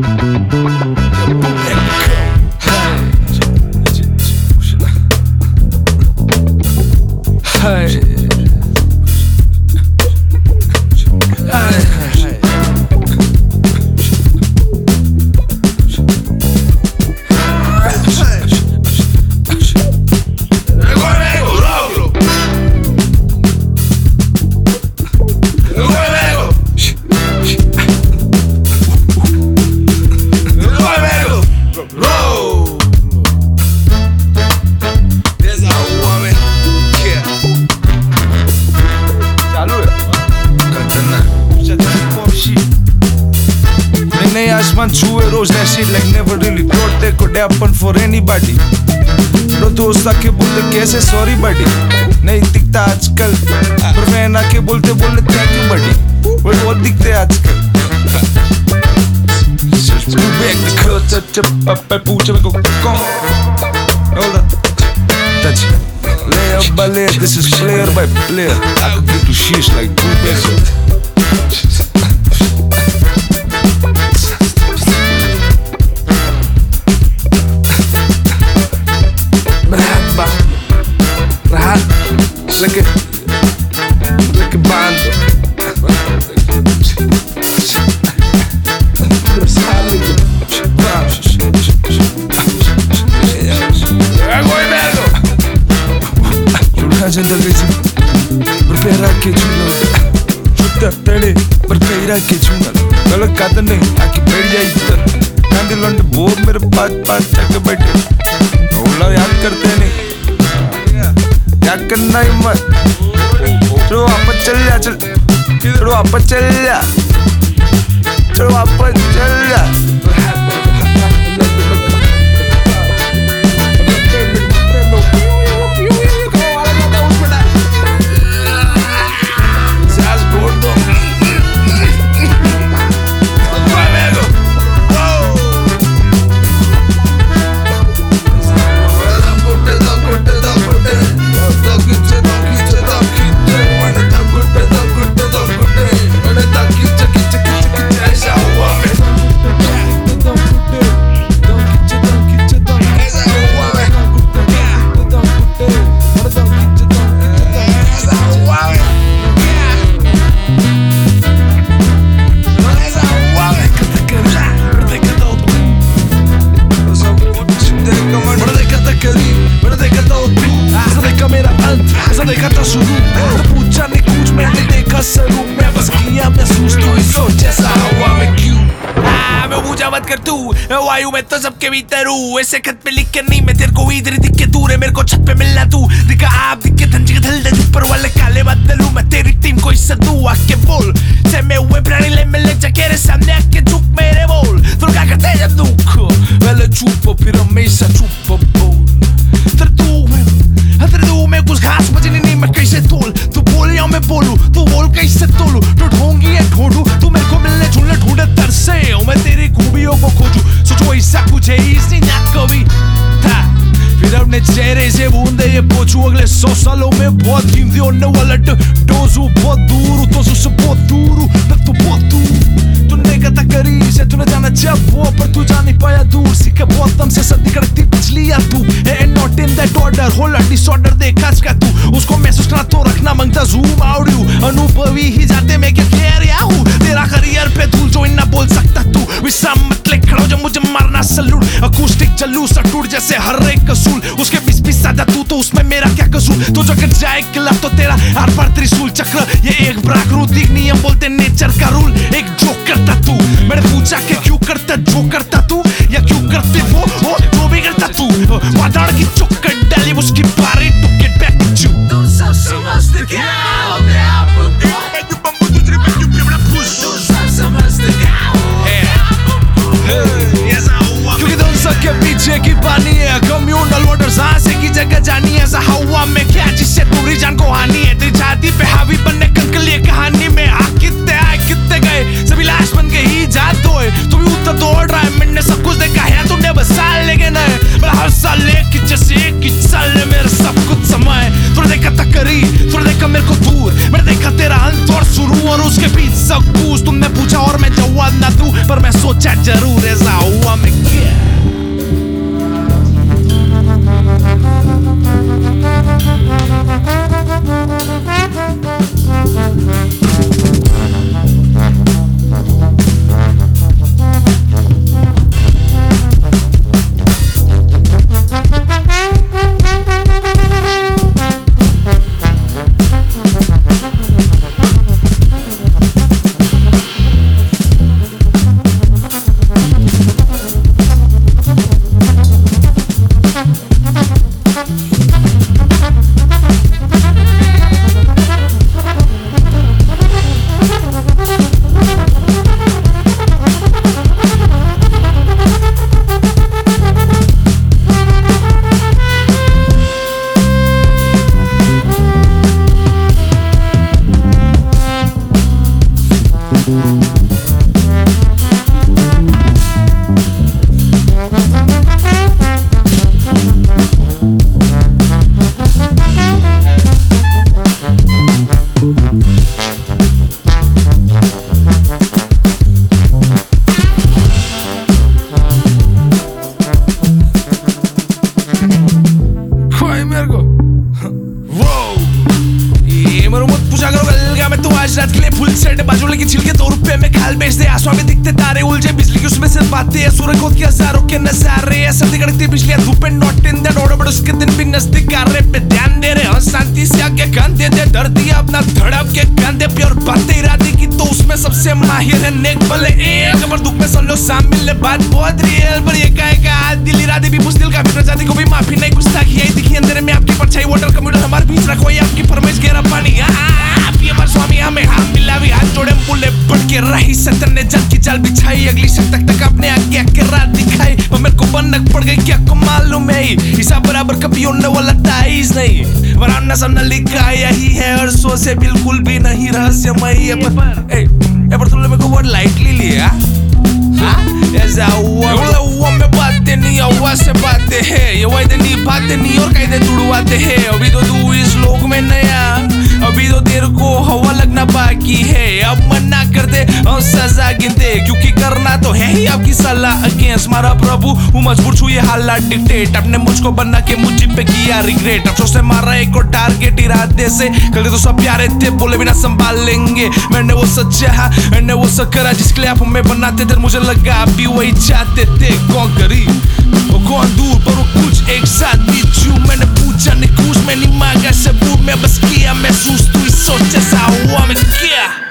Yeah. नहीं आसमान छुए रोज ऐसी like never really thought they could happen for anybody रो दोस्त आके बोलते कैसे सॉरी बडी नहीं दिखता आजकल पर मैं आके बोलते बोलते थैंक यू बडी वो बहुत दिखते आजकल Back the cut, touch up, up, pucha, me go, go. Hold up. Touch. Layer by layer, this is player by player. I could get to shish like two bags. Bando. ज़िंदगी prepare के चुनल शुद्ध तड़े prepare के चुनल गलत कदम नहीं आके बैठ जाए इधर गांधी लंड वो मेरे पास पास जाके बैठे ओला याद करते नहीं याद करना ही मत चलो आप चल जा चल चलो आप मत कर तू। वायु में तो सबके भीतर हूँ। ऐसे खत पे लिख के नहीं, मैं तेरे को इधर दिख दूर है। मेरे को छत पे मिलना तू। दिखा, आप दिख के के धल ऊपर वाले काले बादल हूँ। मैं तेरी टीम को हिस्सा दूँ आके बोल। से मैं हुए प्राणी ले मिल जा के सामने आके झुक मेरे बोल। तू क्या करते जब दुख। पहले चुप फिर हमेशा चुप बोल। फिर तू मैं फिर तू मैं, कुछ खास बचे नहीं, मैं कैसे तोल? तू बोल या मैं बोलूँ? तू बोल कैसे तोलूं? तरसे मैं तेरी खूबियों को खोजूं सोचो ऐसा कुछ है इसी ना कभी था फिर अपने चेहरे से बूंदे ये पोछू अगले सौ सालों में बहुत कीमती होने वाला डोजू बहुत दूर तो उससे बहुत दूर मैं तो बहुत दूर तूने कथा करी से तूने जाना जब वो, पर तू जा नहीं पाया दूर। सीखे बहुत दम से सदी करती पिछली या तू। है नॉट इन दैट ऑर्डर होला डिसऑर्डर देखा का तू। उसको महसूस करना तो रखना, माँगता जूम आउट यू अनुभवी ही जाते, मैं क्या कह रहा हूँ? तेरा करियर पे धूल तो जाए किला तो तेरा हर पर त्रिशूल चक्र ये एक प्राकृतिक नियम बोलते नेचर का रूल एक जो करता तू मैंने पूछा कि क्यों करता जो करता पीछे की पानी है कम्युनल वाटर सांस ही जगह जानी है हवा में क्या जिससे पूरी जान को हानि है? तेरी छाती पे हावी बनने कंकल ये कहानी में आ कितने आए, कितने गए? सभी लाश बन के ही जात होए। तू भी उतर दौड़ रहा है, मैंने सब कुछ देखा है तूने बस साल लेके नए पर हर साल एक ही जैसे, एक ही साल है मेरा सब कुछ समय थोड़ा देखा था करी थोड़ा देखा मेरे को दूर। मैंने देखा तेरा अंत और शुरू और उसके बीच सब कुछ। तुमने पूछा और मैं जवाब ना दूँ, पर मैं सोचा ज़रूर दिखते तारे उलझे बिजली की उसमें से बातें हैं। सूरज खोद के हज़ारों के नजारे हैं। सर्दी कड़कती बिजली धूप not in that order but उसके दिन भी नज़दीक आ रहे पे ध्यान दे रहे और शांति से आगे कंधे दे डर दिया अपना धड़प के कंधे पे और बातें इरादे की तो उसमें सबसे माहिर है नेक भले एक खबर दुख में सुन लो, शामिल बात बहुत रियल पर ये का दिल इरादे भी मुश्किल का भी जाल बिछाई अगली शक तक तक अपने आगे आके रात दिखाई। और मेरे को बनक पड़ गई क्या को मालूम है? हिसाब बराबर कभी होने वाला ताइज नहीं। वराना सामने लिखा है यही है और सो से बिल्कुल भी नहीं रहस्यमय। है पर। ए, ए पर तुमने मेरे को वर्ड लाइटली लिया हाँ? ऐसा हुआ बोला हुआ में बातें नहीं हुआ से बातें है। ये वायदे नहीं बातें नहीं और कायदे तुड़वाते हैं। अभी तो तू इस लोक में नया अभी तो तेरे को हवा लगना बाकी है। अब मना दे और सजा गिनते क्योंकि करना तो है ही आपकी सलाह अगेंस्ट मारा प्रभु, हूँ मजबूर छू ये हालात डिक्टेट अपने मुझको बना के मुझे पे किया रिग्रेट अफसोस से मारा एक और टारगेट इरादे से। कल तो सब प्यारे थे, बोले बिना संभाल लेंगे मैंने वो सच चाहा मैंने वो सब करा जिसके लिए आप हमें बनाते थे। मुझे लगा आप भी वही चाहते थे। कौन करीब वो कौन दूर, पर कुछ एक साथ छू। मैंने पूछा नहीं कुछ मैंने मांगा सबूत मैं बस किया, महसूस तू ही सोच जैसा हुआ, मैं क्या।